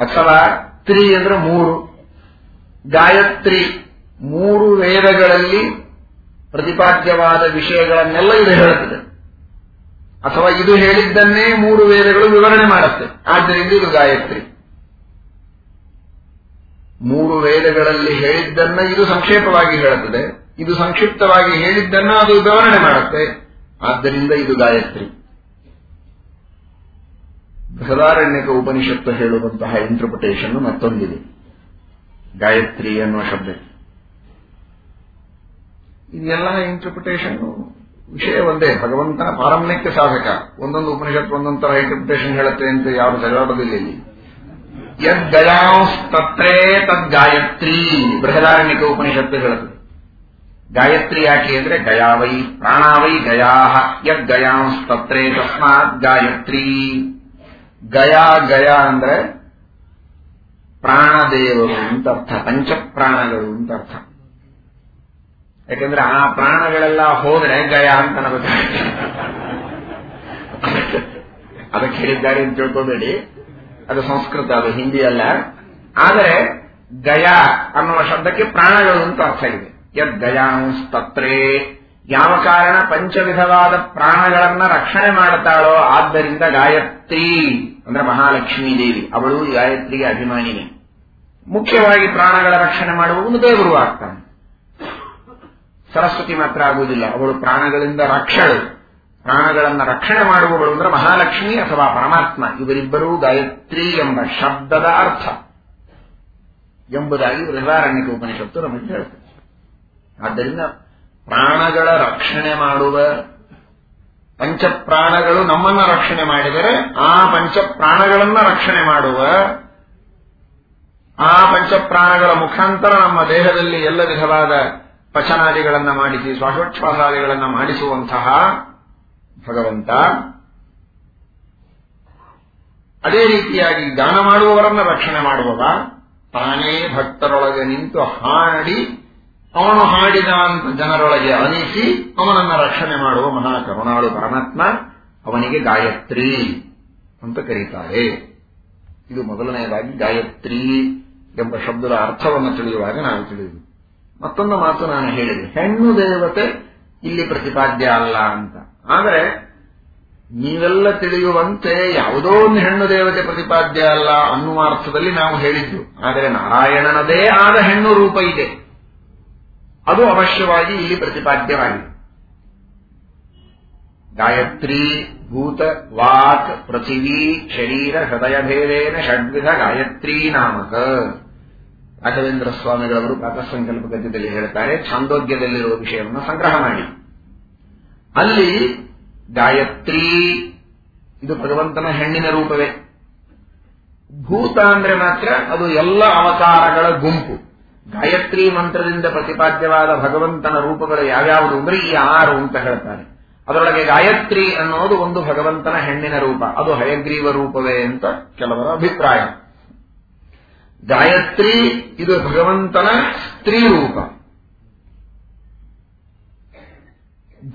ಅಥವಾ ತ್ರಿ ಅಂದ್ರೆ ಮೂರು. ಗಾಯತ್ರಿ ಮೂರು ವೇದಗಳಲ್ಲಿ ಪ್ರತಿಪಾದ್ಯವಾದ ವಿಷಯಗಳನ್ನೆಲ್ಲ ಇದು ಹೇಳುತ್ತದೆ. ಅಥವಾ ಇದು ಹೇಳಿದ್ದನ್ನೇ ಮೂರು ವೇದಗಳು ವಿವರಣೆ ಮಾಡುತ್ತೆ. ಆದ್ದರಿಂದ ಇದು ಗಾಯತ್ರಿ. ಮೂರು ವೇದಗಳಲ್ಲಿ ಹೇಳಿದ್ದನ್ನ ಇದು ಸಂಕ್ಷೇಪವಾಗಿ ಹೇಳುತ್ತದೆ. ಇದು ಸಂಕ್ಷಿಪ್ತವಾಗಿ ಹೇಳಿದ್ದನ್ನ ಅದು ವಿವರಣೆ ಮಾಡುತ್ತೆ. ಆದ್ದರಿಂದ ಇದು ಗಾಯತ್ರಿ. ಬೃಹದಾರಣ್ಯಕ ಉಪನಿಷತ್ತು ಹೇಳುವಂತಹ ಇಂಟರ್ಪ್ರಿಟೇಷನ್ ಮತ್ತೊಂದಿದೆ. ಗಾಯತ್ರಿ ಅನ್ನುವ ಶಬ್ದಕ್ಕೆ ಇದೆಲ್ಲ ಇಂಟರ್ಪ್ರಿಟೇಷನ್ ವಿಷಯ ಒಂದೇ. ಭಗವಂತನ ಪಾರಮ್ಯಕ್ಕೆ ಸಾಧಕ. ಒಂದೊಂದು ಉಪನಿಷತ್ತು ಒಂದೊಂದರ ಇಂಟರ್ಪ್ರಿಟೇಷನ್ ಹೇಳುತ್ತೆ ಅಂತ ಯಾರು ಜಗಳಾಡೋದಿಲ್ಲ ಇಲ್ಲಿ. ಯದ್ ತದ್ ಗಾಯತ್ರಿ ಬೃಹದಾರಣ್ಯಕ ಉಪನಿಷತ್ತು ಹೇಳುತ್ತದೆ ಗಾಯತ್ರಿ ಯಾಕೆ ಅಂದ್ರೆ ಗಯಾವೈ ಪ್ರಾಣಾವೈ ಗಯಾಹ. ಯದ್ ಗಯಾಂಸ್ತತ್ರೇ ತಸ್ಮಾತ್ ಗಾಯತ್ರಿ. ಗಯಾ ಗಯಾ ಅಂದ್ರೆ ಪ್ರಾಣದೇವರು ಅಂತ ಅರ್ಥ. ಪಂಚಪ್ರಾಣಗಳು ಅಂತ ಅರ್ಥ. ಯಾಕಂದ್ರೆ ಆ ಪ್ರಾಣಗಳೆಲ್ಲ ಹೋದ್ರೆ ಗಯಾ ಅಂತ ನಮಗೆ ಅದಕ್ಕೆ ಹೇಳಿದ್ದಾರೆ ಅಂತ ತಿಳ್ಕೊಬೇಡಿ. ಅದು ಸಂಸ್ಕೃತ, ಅದು ಹಿಂದಿ ಅಲ್ಲ. ಆದರೆ ಗಯಾ ಅನ್ನುವ ಶಬ್ದಕ್ಕೆ ಪ್ರಾಣಗಳು ಅಂತ ಅರ್ಥ ಇದೆ. ಯದ್ ಗಯಾಂಸ್ತತ್ರೇ ಯಾವ ಕಾರಣ ಪಂಚವಿಧವಾದ ಪ್ರಾಣಗಳನ್ನ ರಕ್ಷಣೆ ಮಾಡುತ್ತಾಳೋ ಆದ್ದರಿಂದ ಗಾಯತ್ರಿ ಅಂದ್ರೆ ಮಹಾಲಕ್ಷ್ಮೀ ದೇವಿ. ಅವಳು ಗಾಯತ್ರಿಗೆ ಅಭಿಮಾನಿನಿ. ಮುಖ್ಯವಾಗಿ ಪ್ರಾಣಗಳ ರಕ್ಷಣೆ ಮಾಡುವವನು ದೇವರು ಆಗ್ತಾನೆ. ಸರಸ್ವತಿ ಮಾತ್ರ ಆಗುವುದಿಲ್ಲ. ಅವಳು ಪ್ರಾಣಗಳಿಂದ ರಕ್ಷಳು. ಪ್ರಾಣಗಳನ್ನು ರಕ್ಷಣೆ ಮಾಡುವವಳು ಅಂದ್ರೆ ಮಹಾಲಕ್ಷ್ಮಿ ಅಥವಾ ಪರಮಾತ್ಮ. ಇವರಿಬ್ಬರೂ ಗಾಯತ್ರಿ ಎಂಬ ಶಬ್ದದ ಅರ್ಥ. ಎಂಬುದಾಗಿ ಬೃಹದಾರಣ್ಯಕ ಉಪನಿಷತ್ತು ನಮಗೆ ಹೇಳುತ್ತದೆ ಆದ್ದರಿಂದ ಪ್ರಾಣಗಳ ರಕ್ಷಣೆ ಮಾಡುವ ಪಂಚಪ್ರಾಣಗಳು ನಮ್ಮನ್ನ ರಕ್ಷಣೆ ಮಾಡಿದರೆ ಆ ಪಂಚಪ್ರಾಣಗಳನ್ನ ರಕ್ಷಣೆ ಮಾಡುವ ಆ ಪಂಚಪ್ರಾಣಗಳ ಮುಖಾಂತರ ನಮ್ಮ ದೇಹದಲ್ಲಿ ಎಲ್ಲ ವಿಧವಾದ ಪಚನಾದಿಗಳನ್ನು ಮಾಡಿಸಿ, ಶ್ವಾಸೋಚ್ಛ್ವಾಸಾದಿಗಳನ್ನು ಮಾಡಿಸುವಂತಹ ಭಗವಂತ ಅದೇ ರೀತಿಯಾಗಿ ದಾನ ಮಾಡುವವರನ್ನ ರಕ್ಷಣೆ ಮಾಡುವವ, ತಾನೇ ಭಕ್ತರೊಳಗೆ ನಿಂತು ಹಾಡಿ ಅವನು ಹಾಡಿದ ಜನರೊಳಗೆ ಅನಿಸಿ, ಅವನನ್ನ ರಕ್ಷಣೆ ಮಾಡುವ ಮಹಾ ಕರುಣಾಳು ಪರಮಾತ್ಮ ಅವನಿಗೆ ಗಾಯತ್ರಿ ಅಂತ ಕರೀತಾರೆ. ಇದು ಮೊದಲನೆಯದಾಗಿ ಗಾಯತ್ರಿ ಎಂಬ ಶಬ್ದದ ಅರ್ಥವನ್ನು ತಿಳಿಯುವಾಗ ನಾವು ತಿಳಿದು ಮತ್ತೊಂದು ಮಾತು ನಾನು ಹೇಳಿದೆ. ಹೆಣ್ಣು ದೇವತೆ ಇಲ್ಲಿ ಪ್ರತಿಪಾದ್ಯ ಅಲ್ಲ ಅಂತ. ಆದರೆ, ನೀವೆಲ್ಲ ತಿಳಿಯುವಂತೆ ಯಾವುದೋ ಒಂದು ಹೆಣ್ಣು ದೇವತೆ ಪ್ರತಿಪಾದ್ಯ ಅಲ್ಲ ಅನ್ನುವ ಅರ್ಥದಲ್ಲಿ ನಾವು ಹೇಳಿದ್ದು. ಆದರೆ ನಾರಾಯಣನದೇ ಆದ ಹೆಣ್ಣು ರೂಪ ಇದೆ. ಅದು ಅವಶ್ಯವಾಗಿ ಇಲ್ಲಿ ಪ್ರತಿಪಾದ್ಯವಾಗಿದೆ. ಗಾಯತ್ರಿ, ಭೂತ, ವಾಕ್, ಪೃಥಿವೀ, ಶರೀರ, ಹೃದಯ ಭೇದೇನ, ಷಡ್ವಿಧ, ಗಾಯತ್ರಿ ನಾಮಕ. ರಾಘವೇಂದ್ರ ಸ್ವಾಮಿಗಳವರು ಪಾಕಸಂಕಲ್ಪ ಗದ್ಯದಲ್ಲಿ ಹೇಳ್ತಾರೆ, ಛಾಂದೋಗ್ಯದಲ್ಲಿರುವ ವಿಷಯವನ್ನು ಸಂಗ್ರಹ ಮಾಡಿ. ಅಲ್ಲಿ ಗಾಯತ್ರಿ, ಇದು ಭಗವಂತನ ಹೆಣ್ಣಿನ ರೂಪವೇ. ಭೂತ ಅಂದ್ರೆ ಮಾತ್ರ ಅದು ಎಲ್ಲ ಅವತಾರಗಳ ಗುಂಪು. ಗಾಯತ್ರಿ ಮಂತ್ರದಿಂದ ಪ್ರತಿಪಾದ್ಯವಾದ ಭಗವಂತನ ರೂಪಗಳು ಯಾವ್ಯಾವುದು ಅಂದ್ರೆ ಈ ಆರು ಅಂತ ಹೇಳ್ತಾರೆ. ಅದರೊಳಗೆ ಗಾಯತ್ರಿ ಅನ್ನೋದು ಒಂದು ಭಗವಂತನ ಹೆಣ್ಣಿನ ರೂಪ. ಅದು ಹಯಗ್ರೀವ ರೂಪವೇ ಅಂತ ಕೆಲವರ ಅಭಿಪ್ರಾಯ. ಗಾಯತ್ರಿ, ಇದು ಭಗವಂತನ ಸ್ತ್ರೀ ರೂಪ.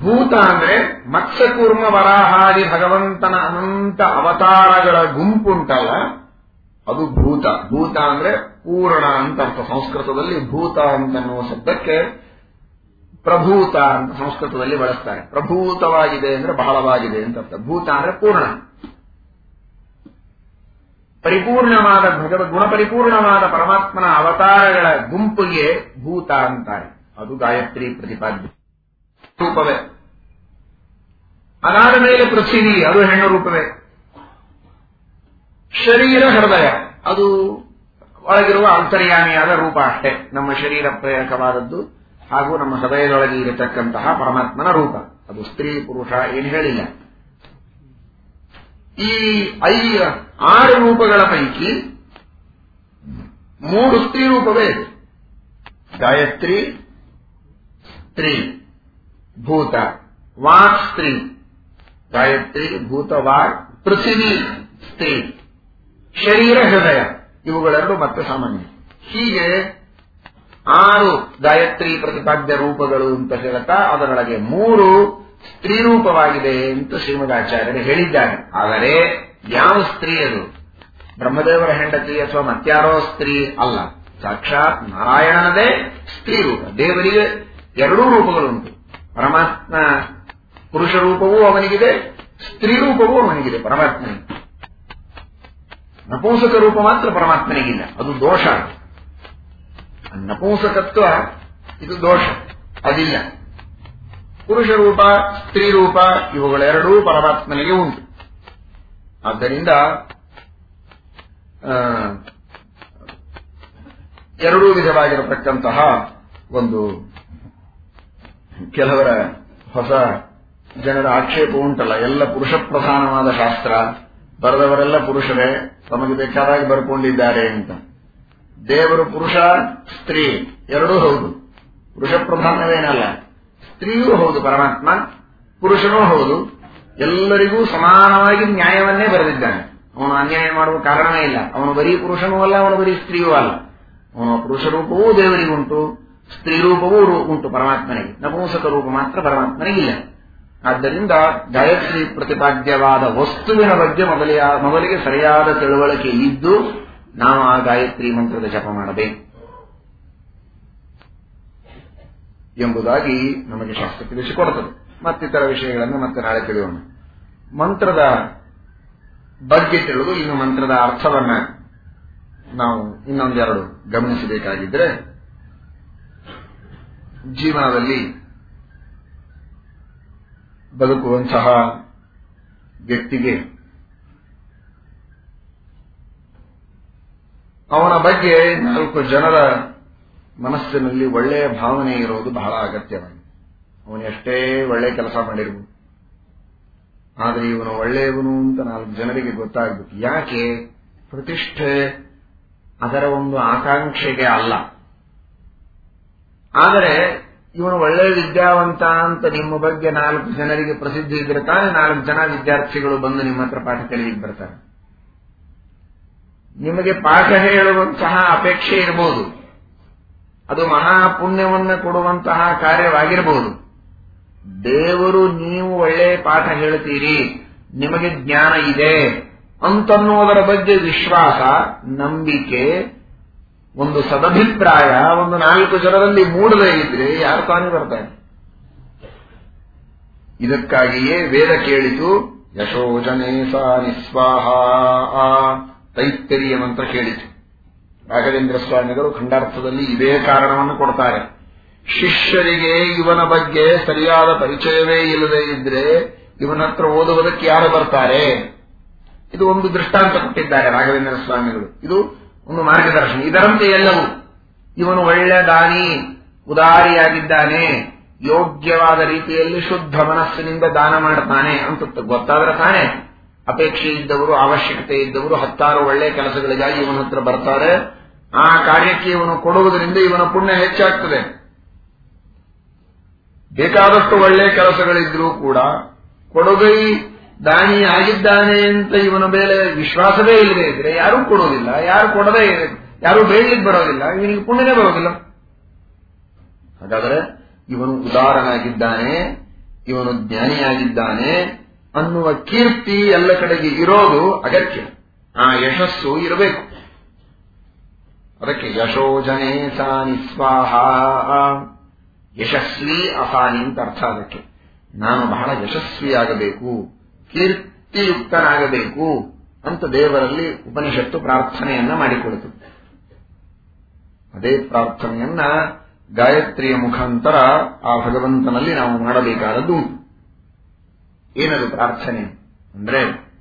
ಭೂತ ಅಂದ್ರೆ ಮತ್ಸ್ಯಕೂರ್ಮ ವರಾಹಾದಿ ಭಗವಂತನ ಅನಂತ ಅವತಾರಗಳ ಗುಂಪುಂಟಲ್ಲ ಅದು ಭೂತ. ಭೂತ ಅಂದ್ರೆ ಪೂರ್ಣ ಅಂತ ಅರ್ಥ. ಸಂಸ್ಕೃತದಲ್ಲಿ ಭೂತ ಅಂತನ್ನುವ ಶಬ್ದಕ್ಕೆ ಪ್ರಭೂತ ಅಂತ ಸಂಸ್ಕೃತದಲ್ಲಿ ಬಳಸ್ತಾರೆ. ಪ್ರಭೂತವಾಗಿದೆ ಅಂದ್ರೆ ಬಹಳವಾಗಿದೆ ಅಂತ ಅರ್ಥ. ಭೂತ ಅಂದ್ರೆ ಪೂರ್ಣ. ಪರಿಪೂರ್ಣವಾದ ಭಗವ, ಗುಣಪರಿಪೂರ್ಣವಾದ ಪರಮಾತ್ಮನ ಅವತಾರಗಳ ಗುಂಪಿಗೆ ಭೂತ ಅಂತಾರೆ. ಅದು ಗಾಯತ್ರಿ ಪ್ರತಿಪಾದ್ಯ. ರೂಪವೇ. ಅದಾದ ಮೇಲೆ ಪೃಥ್ವಿ, ಅದು ಹೆಣ್ಣು ರೂಪವೇ. ಶರೀರ ಹೃದಯ. ಅದು ಒಳಗಿರುವ ಅಂತರ್ಯಾಮಿಯಾದ ರೂಪ ಅಷ್ಟೇ. ನಮ್ಮ ಶರೀರ ಪ್ರೇರಕವಾದದ್ದು ಹಾಗೂ ನಮ್ಮ ಹೃದಯದೊಳಗೆ ಇರತಕ್ಕಂತಹ ಪರಮಾತ್ಮನ ರೂಪ. ಅದು ಸ್ತ್ರೀ, ಪುರುಷ, ಏನು ಹೇಳಿಲ್ಲ. ಈ ಐ ಆರು ರೂಪಗಳ ಪೈಕಿ ಮೂರು ಸ್ತ್ರೀ ರೂಪವೇ ಇದೆ. ಗಾಯತ್ರಿ, ಸ್ತ್ರೀ, ಭೂತ, ವಾಕ್ ಸ್ತ್ರೀ. ಗಾಯತ್ರಿ, ಭೂತ, ವಾಕ್, ಪೃಥಿವಿ ಸ್ತ್ರೀ. ಶರೀರ ಹೃದಯ, ಇವುಗಳೆರಡು ಮತ್ತೆ ಸಾಮಾನ್ಯ. ಹೀಗೆ ಆರು ಗಾಯತ್ರಿ ಪ್ರತಿಪಾದ್ಯ ರೂಪಗಳು ಅಂತ ಹೇಳುತ್ತಾ ಅದರೊಳಗೆ ಮೂರು ಸ್ತ್ರೀ ರೂಪವಾಗಿದೆ ಅಂತ ಶ್ರೀಮದಾಚಾರ್ಯರು ಹೇಳಿದ್ದಾರೆ. ಆದರೆ ಯಾವ ಸ್ತ್ರೀಯರು ಬ್ರಹ್ಮದೇವರ ಹೆಂಡತಿ ಅಥವಾ ಮತ್ಯಾರೋ ಸ್ತ್ರೀ ಅಲ್ಲ. ಸಾಕ್ಷಾತ್ ನಾರಾಯಣನದೇ ಸ್ತ್ರೀ ರೂಪ. ದೇವರಿಗೆ ಎರಡೂ ರೂಪಗಳುಂಟು ಪರಮಾತ್ಮ ಪುರುಷ ರೂಪವೂ ಅವನಿಗಿದೆ, ಸ್ತ್ರೀ ರೂಪವೂ ಅವನಿಗಿದೆ, ಪರಮಾತ್ಮನಿಗೆ. ನಪುಂಸಕ ರೂಪ ಮಾತ್ರ ಪರಮಾತ್ಮನಿಗಿಲ್ಲ. ಅದು ದೋಷ. ನಪುಂಸಕತ್ವ, ಇದು ದೋಷ. ಅದಿಲ್ಲ. ಪುರುಷ ರೂಪ ಸ್ತ್ರೀ ರೂಪ ಇವುಗಳೆರಡೂ ಪರಮಾತ್ಮನಿಗೆ ಉಂಟು. ಆದ್ದರಿಂದ ಎರಡೂ ವಿಧವಾಗಿರತಕ್ಕಂತಹ ಒಂದು ಕೆಲವರ ಹೊಸ ಜನರ ಆಕ್ಷೇಪ ಉಂಟಲ್ಲ. ಎಲ್ಲ ಪುರುಷ ಪ್ರಧಾನವಾದ ಶಾಸ್ತ್ರ. ಬರೆದವರೆಲ್ಲ ಪುರುಷರೇ. ತಮಗೆ ಬೇಕಾದಾಗಿ ಬರ್ಕೊಂಡಿದ್ದಾರೆ ಅಂತ. ದೇವರು ಪುರುಷ, ಸ್ತ್ರೀ, ಎರಡೂ ಹೌದು. ಪುರುಷ ಪ್ರಧಾನವೇನಲ್ಲ, ಸ್ತ್ರೀಯೂ ಹೌದು, ಪರಮಾತ್ಮ ಪುರುಷನೂ ಹೌದು. ಎಲ್ಲರಿಗೂ ಸಮಾನವಾಗಿ ನ್ಯಾಯವನ್ನೇ ಬರೆದಿದ್ದಾನೆ. ಅವನು ಅನ್ಯಾಯ ಮಾಡುವ ಕಾರಣವೇ ಇಲ್ಲ. ಅವನು ಬರೀ ಪುರುಷನೂ ಅಲ್ಲ, ಅವನು ಬರೀ ಸ್ತ್ರೀಯೂ ಅಲ್ಲ. ಅವನು ಪುರುಷ ರೂಪವೂ ದೇವರಿಗುಂಟು, ಸ್ತ್ರೀ ರೂಪವೂ ಉಂಟು ಪರಮಾತ್ಮನಿಗೆ. ನಪುಂಸಕ ರೂಪ ಮಾತ್ರ ಪರಮಾತ್ಮನಿಗಿಲ್ಲ. ಆದ್ದರಿಂದ ಗಾಯತ್ರಿ ಪ್ರತಿಪಾದ್ಯವಾದ ವಸ್ತುವಿನ ಬಗ್ಗೆ ಮೊದಲಿಯ ಮೊದಲಿಗೆ ಸರಿಯಾದ ತಿಳುವಳಿಕೆ ಇದ್ದು ನಾವು ಆ ಗಾಯತ್ರಿ ಮಂತ್ರದ ಜಪ ಮಾಡಬೇಕು. ಎಂಬುದಾಗಿ ನಮಗೆ ಶಾಸ್ತ್ರ ತಿಳಿಸಿಕೊಡುತ್ತದೆ. ಮತ್ತಿತರ ವಿಷಯಗಳನ್ನು ಮತ್ತೆ ನಾಳೆ ತಿಳಿಯೋಣ. ಮಂತ್ರದ ಬಗ್ಗೆ ತಿಳಿದು ಇನ್ನು ಮಂತ್ರದ ಅರ್ಥವನ್ನ ನಾವು ಇನ್ನೊಂದೆರಡು ಗಮನಿಸಬೇಕಾಗಿದ್ರೆ ಜೀವನದಲ್ಲಿ ಬದುಕುವಂತಹ ವ್ಯಕ್ತಿಗೆ ಅವನ ಬಗ್ಗೆ ನಾಲ್ಕು ಜನರ ಮನಸ್ಸಿನಲ್ಲಿ ಒಳ್ಳೆಯ ಭಾವನೆ ಇರೋದು ಬಹಳ ಅಗತ್ಯವಾಗಿದೆ. ಅವನು ಎಷ್ಟೇ ಒಳ್ಳೆ ಕೆಲಸ ಮಾಡಿರ್ಬೋದು. ಆದರೆ ಇವನು ಒಳ್ಳೆಯವನು ಅಂತ ನಾಲ್ಕು ಜನರಿಗೆ ಗೊತ್ತಾಗಬೇಕು. ಯಾಕೆ? ಪ್ರತಿಷ್ಠೆ ಅದರ ಒಂದು ಆಕಾಂಕ್ಷೆಗೆ ಅಲ್ಲ. ಆದರೆ ಇವನು ಒಳ್ಳೆ ವಿದ್ಯಾವಂತ ಅಂತ ನಿಮ್ಮ ಬಗ್ಗೆ ನಾಲ್ಕು ಜನರಿಗೆ ಪ್ರಸಿದ್ಧಿ ಇದ್ರೆ ತಾನೇ ನಾಲ್ಕು ಜನ ವಿದ್ಯಾರ್ಥಿಗಳು ಬಂದು ನಿಮ್ಮ ಹತ್ರ ಪಾಠ ಕಲಿಯಲಿಕ್ಕೆ ಬರ್ತಾರೆ. ನಿಮಗೆ ಪಾಠ ಹೇಳುವಂತಹ ಅಪೇಕ್ಷೆ ಇರಬಹುದು ಅದು ಮಹಾಪುಣ್ಯವನ್ನು ಕೊಡುವಂತಹ ಕಾರ್ಯವಾಗಿರಬಹುದು ದೇವರು ನೀವು ಒಳ್ಳೆ ಪಾಠ ಹೇಳ್ತೀರಿ, ನಿಮಗೆ ಜ್ಞಾನ ಇದೆ ಅಂತನ್ನುವುದರ ಬಗ್ಗೆ ವಿಶ್ವಾಸ, ನಂಬಿಕೆ ಒಂದು ಸದಭಿಪ್ರಾಯ, ಒಂದು ನಾಲ್ಕು ಜನರಲ್ಲಿ ಮೂಡದೇ ಇದ್ರೆ ಯಾರು ತಾನೇ ಬರ್ತಾರೆ? ಇದಕ್ಕಾಗಿಯೇ ವೇದ ಕೇಳಿತು ಯಶೋಜನೆ ಸಾ ನಿಸ್ವಾಹ ತೈತ್ತರಿಯ ಮಂತ್ರ ಕೇಳಿತು. ರಾಘವೇಂದ್ರ ಸ್ವಾಮಿಗಳು ಖಂಡಾರ್ಥದಲ್ಲಿ ಇದೇ ಕಾರಣವನ್ನು ಕೊಡ್ತಾರೆ. ಶಿಷ್ಯರಿಗೆ ಇವನ ಬಗ್ಗೆ ಸರಿಯಾದ ಪರಿಚಯವೇ ಇಲ್ಲದೆ ಇದ್ರೆ ಇವನ ಹತ್ರ ಓದುವುದಕ್ಕೆ ಯಾರು ಬರ್ತಾರೆ? ಇದು ಒಂದು ದೃಷ್ಟಾಂತ ಕೊಟ್ಟಿದ್ದಾರೆ ರಾಘವೇಂದ್ರ ಸ್ವಾಮಿಗಳು. ಇದು ಒಂದು ಮಾರ್ಗದರ್ಶನ. ಇದರಂತೆ ಎಲ್ಲವೂ. ಇವನು ಒಳ್ಳೆ ದಾನಿ ಉದಾರಿಯಾಗಿದ್ದಾನೆ, ಯೋಗ್ಯವಾದ ರೀತಿಯಲ್ಲಿ ಶುದ್ಧ ಮನಸ್ಸಿನಿಂದ ದಾನ ಮಾಡ್ತಾನೆ ಅಂತ ಗೊತ್ತಾದ್ರೆ ತಾನೆ ಅಪೇಕ್ಷೆ ಇದ್ದವರು, ಅವಶ್ಯಕತೆ ಇದ್ದವರು, ಹತ್ತಾರು ಒಳ್ಳೆ ಕೆಲಸಗಳಿಗಾಗಿ ಇವನ ಹತ್ರ ಬರ್ತಾರೆ. ಆ ಕಾರ್ಯಕ್ಕೆ ಇವನು ಕೊಡುವುದರಿಂದ ಇವನ ಪುಣ್ಯ ಹೆಚ್ಚಾಗ್ತದೆ. ಬೇಕಾದಷ್ಟು ಒಳ್ಳೆ ಕೆಲಸಗಳಿದ್ರೂ ಕೂಡ ಕೊಡುಗೈ ದಾನಿ ಆಗಿದ್ದಾನೆ ಅಂತ ಇವನ ಮೇಲೆ ವಿಶ್ವಾಸವೇ ಇಲ್ಲದೆ ಇದ್ರೆ ಯಾರೂ ಕೊಡೋದಿಲ್ಲ, ಯಾರು ಕೊಡದೇ ಯಾರು ಬೇಡಲಿಕ್ಕೆ ಬರೋದಿಲ್ಲ, ಇವನಿಗೆ ಪುಣ್ಯನೇ ಬರೋದಿಲ್ಲ. ಹಾಗಾದರೆ ಇವನು ಉದಾರನಾಗಿದ್ದಾನೆ, ಇವನು ಜ್ಞಾನಿಯಾಗಿದ್ದಾನೆ ಅನ್ನುವ ಕೀರ್ತಿ ಎಲ್ಲ ಕಡೆಗೆ ಇರೋದು ಅಗತ್ಯ. ಆ ಯಶಸ್ಸು ಇರಬೇಕು. ಅದಕ್ಕೆ ಯಶೋಜನೆ ಸಾನಿ ಸ್ವಾಹ. ಯಶಸ್ವಿ ಅಸಾನಿ ಅಂತ ಅರ್ಥ ಅದಕ್ಕೆ. ನಾನು ಬಹಳ ಯಶಸ್ವಿಯಾಗಬೇಕು. ಕೀರ್ತಿಯುಕ್ತನಾಗಬೇಕು ಅಂತ ದೇವರಲ್ಲಿ ಉಪನಿಷತ್ತು ಪ್ರಾರ್ಥನೆಯನ್ನ ಮಾಡಿಕೊಳ್ಳುತ್ತದೆ ಅದೇ ಪ್ರಾರ್ಥನೆಯನ್ನ ಗಾಯತ್ರಿಯ ಮುಖಾಂತರ ಆ ಭಗವಂತನಲ್ಲಿ ನಾವು ಮಾಡಬೇಕಾದದ್ದು. ಏನದು ಪ್ರಾರ್ಥನೆ? ಅಂದ್ರೆ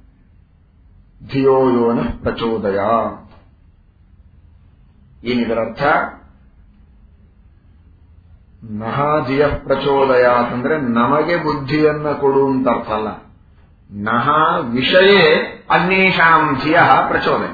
ಧಿಯೋ ಯೋನ ಪ್ರಚೋದಯ. ಏನಿದರರ್ಥ? ಮಹಾಧಿಯ ಪ್ರಚೋದಯ ಅಂತಂದ್ರೆ ನಮಗೆ ಬುದ್ಧಿಯನ್ನ ಕೊಡು ಅಂತ ಅರ್ಥ ಅಲ್ಲ. ನಹ ವಿಷಯೇ ಅನ್ಯೇಷಾಂ ಧಿಯ ಪ್ರಚೋದಯ